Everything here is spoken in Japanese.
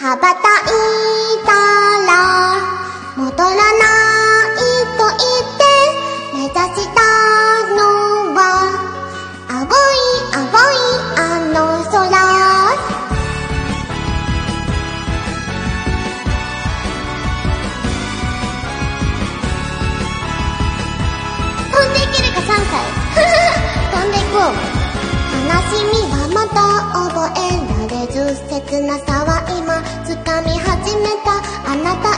羽ばたいたら戻らないと言って目指したのは青い青いあの空。飛んでいけるか3歳 飛んでいこう。悲しみはまだ覚えられず切なさ今掴み始めた。あなた